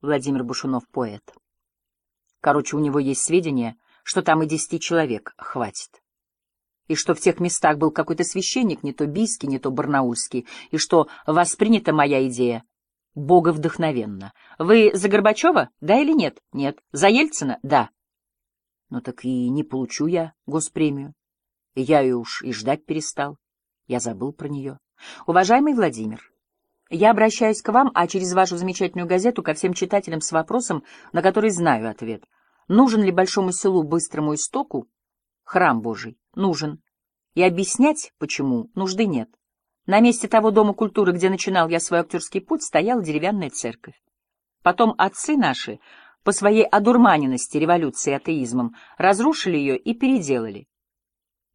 Владимир Бушунов — поэт. Короче, у него есть сведения, что там и десяти человек хватит. И что в тех местах был какой-то священник, не то бийский, не то барнаульский, и что воспринята моя идея боговдохновенно. Вы за Горбачева, да или нет? Нет. За Ельцина? Да. Ну так и не получу я госпремию. Я ее уж и ждать перестал. Я забыл про нее. Уважаемый Владимир, я обращаюсь к вам, а через вашу замечательную газету ко всем читателям с вопросом, на который знаю ответ. Нужен ли большому селу Быстрому Истоку храм Божий? Нужен. И объяснять, почему, нужды нет. На месте того дома культуры, где начинал я свой актерский путь, стояла деревянная церковь. Потом отцы наши, по своей одурманенности революцией и атеизмом, разрушили ее и переделали.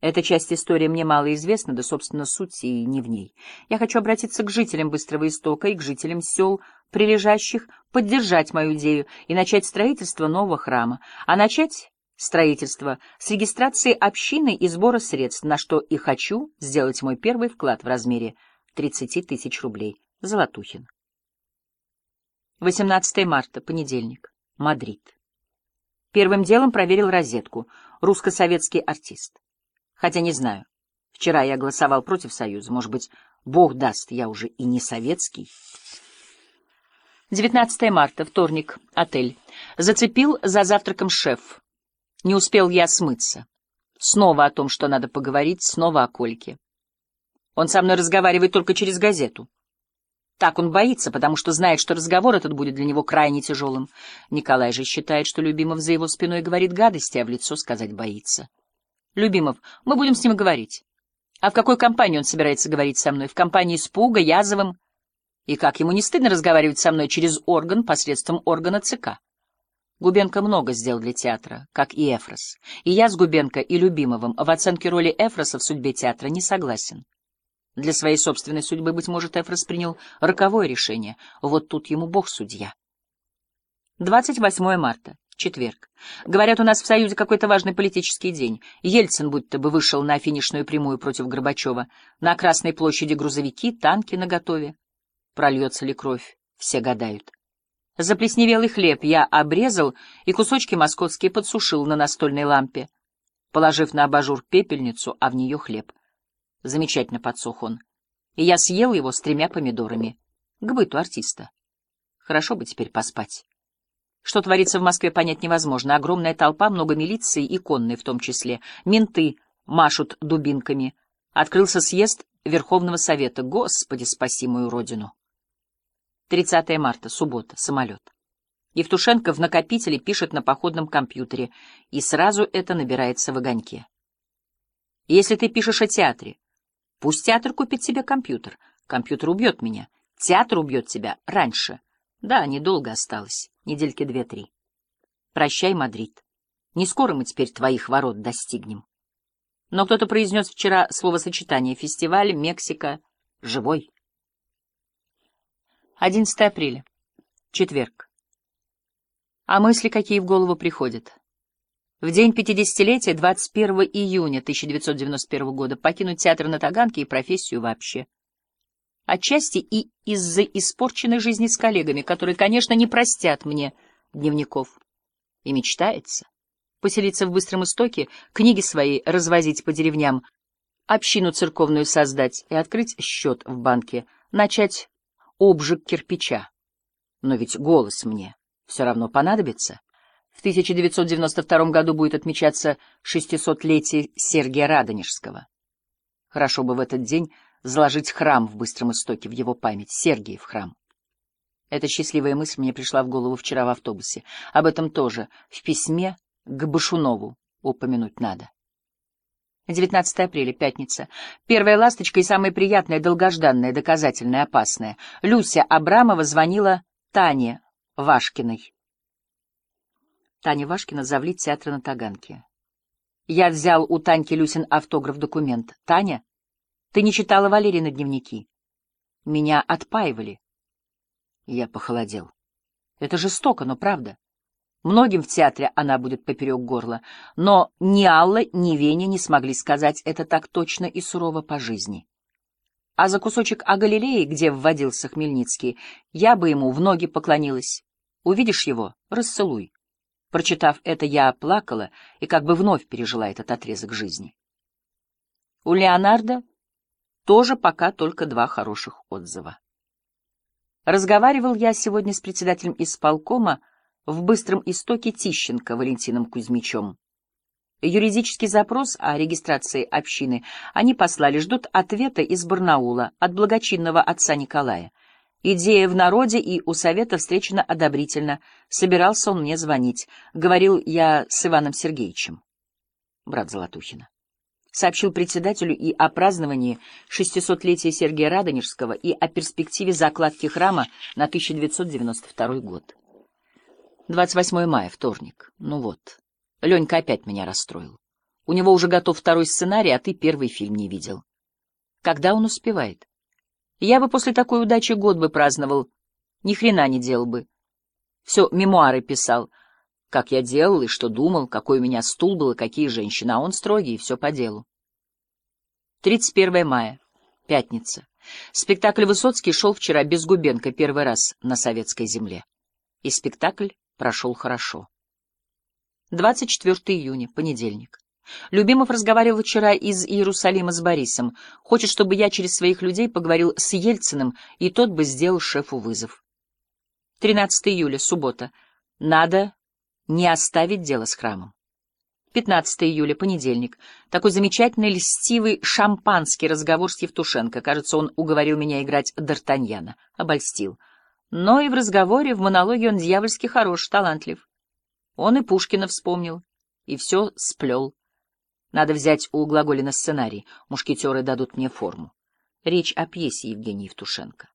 Эта часть истории мне мало известна, да, собственно, суть и не в ней. Я хочу обратиться к жителям Быстрого Истока и к жителям сел, прилежащих, поддержать мою идею и начать строительство нового храма. А начать строительство с регистрации общины и сбора средств, на что и хочу сделать мой первый вклад в размере 30 тысяч рублей. Золотухин. 18 марта, понедельник. Мадрид. Первым делом проверил розетку. Русско-советский артист. Хотя не знаю. Вчера я голосовал против Союза. Может быть, Бог даст, я уже и не советский. 19 марта, вторник, отель. Зацепил за завтраком шеф. Не успел я смыться. Снова о том, что надо поговорить, снова о Кольке. Он со мной разговаривает только через газету. Так он боится, потому что знает, что разговор этот будет для него крайне тяжелым. Николай же считает, что Любимов за его спиной говорит гадости, а в лицо сказать боится. Любимов, мы будем с ним говорить. А в какой компании он собирается говорить со мной? В компании с Пуга, Язовым? И как ему не стыдно разговаривать со мной через орган посредством органа ЦК? Губенко много сделал для театра, как и Эфрос. И я с Губенко и Любимовым в оценке роли Эфроса в судьбе театра не согласен. Для своей собственной судьбы, быть может, Эфрос принял роковое решение. Вот тут ему бог судья. 28 марта. Четверг. Говорят, у нас в Союзе какой-то важный политический день. Ельцин будто бы вышел на финишную прямую против Горбачева. На Красной площади грузовики, танки наготове. Прольется ли кровь, все гадают. Заплесневелый хлеб я обрезал и кусочки московские подсушил на настольной лампе, положив на абажур пепельницу, а в нее хлеб. Замечательно подсох он. И я съел его с тремя помидорами. К быту артиста. Хорошо бы теперь поспать. Что творится в Москве, понять невозможно. Огромная толпа, много милиции и конной в том числе. Менты машут дубинками. Открылся съезд Верховного Совета. Господи, спаси мою родину. 30 марта, суббота, самолет. Евтушенко в накопителе пишет на походном компьютере, и сразу это набирается в огоньке. Если ты пишешь о театре, пусть театр купит себе компьютер. Компьютер убьет меня. Театр убьет тебя раньше. Да, недолго осталось, недельки две-три. Прощай, Мадрид. Не скоро мы теперь твоих ворот достигнем. Но кто-то произнес вчера словосочетание «фестиваль», «Мексика», «живой». 11 апреля. Четверг. А мысли какие в голову приходят? В день пятидесятилетия, 21 июня 1991 года, покинуть театр на Таганке и профессию вообще — Отчасти и из-за испорченной жизни с коллегами, которые, конечно, не простят мне дневников. И мечтается поселиться в Быстром Истоке, книги свои развозить по деревням, общину церковную создать и открыть счет в банке, начать обжиг кирпича. Но ведь голос мне все равно понадобится. В 1992 году будет отмечаться 600-летие Сергия Радонежского. Хорошо бы в этот день заложить храм в Быстром Истоке в его память, Сергиев храм. Эта счастливая мысль мне пришла в голову вчера в автобусе. Об этом тоже в письме к Башунову упомянуть надо. 19 апреля, пятница. Первая ласточка и самая приятная, долгожданная, доказательная, опасная. Люся Абрамова звонила Тане Вашкиной. Таня Вашкина, завлит театра на Таганке. Я взял у Таньки Люсин автограф-документ. Таня ты не читала Валерины дневники? Меня отпаивали. Я похолодел. Это жестоко, но правда. Многим в театре она будет поперек горла, но ни Алла, ни Веня не смогли сказать это так точно и сурово по жизни. А за кусочек о Галилее, где вводился Хмельницкий, я бы ему в ноги поклонилась. Увидишь его — расцелуй. Прочитав это, я плакала и как бы вновь пережила этот отрезок жизни. У Леонардо тоже пока только два хороших отзыва. Разговаривал я сегодня с председателем исполкома в быстром истоке Тищенко Валентином Кузьмичем. Юридический запрос о регистрации общины они послали, ждут ответа из Барнаула от благочинного отца Николая. Идея в народе и у совета встречена одобрительно. Собирался он мне звонить. Говорил я с Иваном Сергеевичем, брат Золотухина. Сообщил председателю и о праздновании 600-летия Сергия Радонежского, и о перспективе закладки храма на 1992 год. 28 мая, вторник. Ну вот, Ленька опять меня расстроил. У него уже готов второй сценарий, а ты первый фильм не видел. Когда он успевает? Я бы после такой удачи год бы праздновал, ни хрена не делал бы. Все мемуары писал, как я делал и что думал, какой у меня стул был и какие женщины, а он строгий, и все по делу. 31 мая, пятница. Спектакль Высоцкий шел вчера без Губенко первый раз на советской земле. И спектакль прошел хорошо. 24 июня, понедельник. Любимов разговаривал вчера из Иерусалима с Борисом. Хочет, чтобы я через своих людей поговорил с Ельциным, и тот бы сделал шефу вызов. 13 июля, суббота. Надо не оставить дело с храмом. 15 июля, понедельник. Такой замечательный, льстивый, шампанский разговор с Евтушенко. Кажется, он уговорил меня играть Д'Артаньяна. Обольстил. Но и в разговоре, в монологе он дьявольски хорош, талантлив. Он и Пушкина вспомнил, и все сплел. Надо взять у Глаголина сценарий, мушкетеры дадут мне форму. Речь о пьесе Евгения Евтушенко.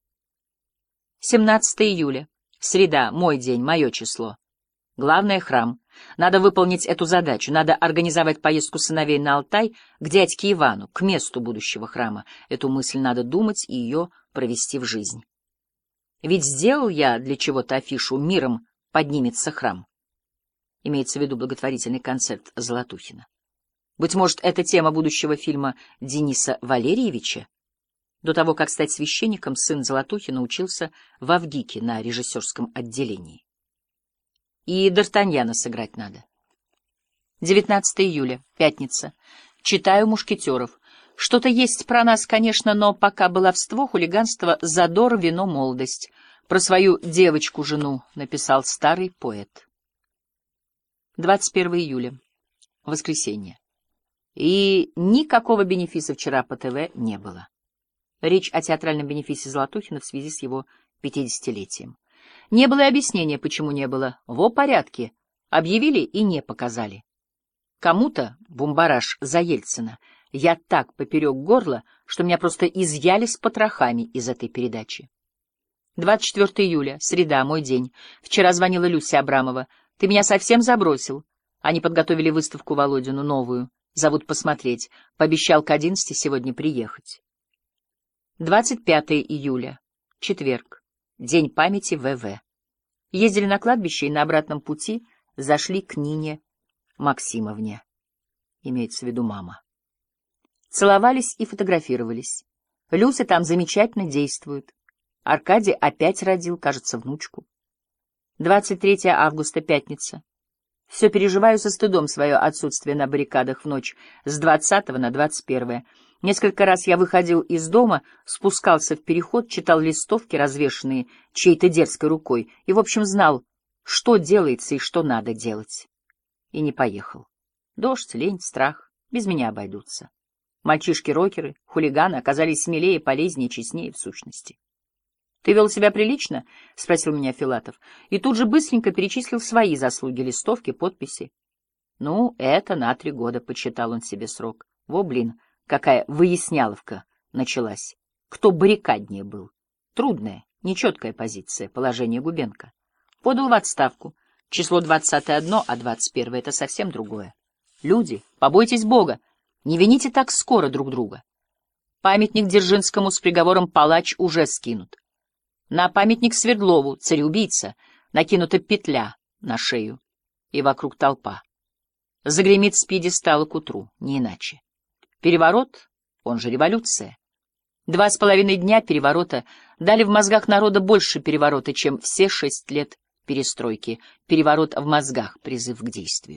17 июля. Среда, мой день, мое число. Главное — храм. Надо выполнить эту задачу. Надо организовать поездку сыновей на Алтай к дядьке Ивану, к месту будущего храма. Эту мысль надо думать и ее провести в жизнь. Ведь сделал я для чего-то афишу «Миром поднимется храм». Имеется в виду благотворительный концерт Золотухина. Быть может, это тема будущего фильма Дениса Валерьевича? До того, как стать священником, сын Золотухина учился в Авгике на режиссерском отделении. И Д'Артаньяна сыграть надо. 19 июля, пятница. Читаю «Мушкетеров». Что-то есть про нас, конечно, но пока баловство, хулиганство, задор, вино, молодость. Про свою девочку-жену написал старый поэт. 21 июля, воскресенье. И никакого бенефиса вчера по ТВ не было. Речь о театральном бенефисе Золотухина в связи с его пятидесятилетием. Не было и объяснения, почему не было. Во порядке. Объявили и не показали. Кому-то, бумбараж за Ельцина, я так поперек горла, что меня просто изъяли с потрохами из этой передачи. 24 июля, среда, мой день. Вчера звонила Люся Абрамова. Ты меня совсем забросил. Они подготовили выставку Володину, новую. Зовут посмотреть. Пообещал к одиннадцати сегодня приехать. 25 июля. Четверг. День памяти ВВ. Ездили на кладбище и на обратном пути зашли к Нине Максимовне. Имеется в виду мама. Целовались и фотографировались. Люся там замечательно действует. Аркадий опять родил, кажется, внучку. 23 августа, пятница. Все переживаю со стыдом свое отсутствие на баррикадах в ночь с 20 на 21. Несколько раз я выходил из дома, спускался в переход, читал листовки, развешанные чьей-то дерзкой рукой, и, в общем, знал, что делается и что надо делать. И не поехал. Дождь, лень, страх. Без меня обойдутся. Мальчишки-рокеры, хулиганы оказались смелее, полезнее, честнее в сущности. — Ты вел себя прилично? — спросил меня Филатов. И тут же быстренько перечислил свои заслуги, листовки, подписи. — Ну, это на три года, — почитал он себе срок. Во, блин, какая выясняловка началась. Кто баррикаднее был. Трудная, нечеткая позиция, положение Губенко. Подал в отставку. Число двадцатое одно, а двадцать первое — это совсем другое. Люди, побойтесь Бога, не вините так скоро друг друга. Памятник Дзержинскому с приговором «Палач» уже скинут. На памятник Свердлову, цареубийца, накинута петля на шею, и вокруг толпа. Загремит с пьедестала к утру, не иначе. Переворот, он же революция. Два с половиной дня переворота дали в мозгах народа больше переворота, чем все шесть лет перестройки, переворот в мозгах, призыв к действию.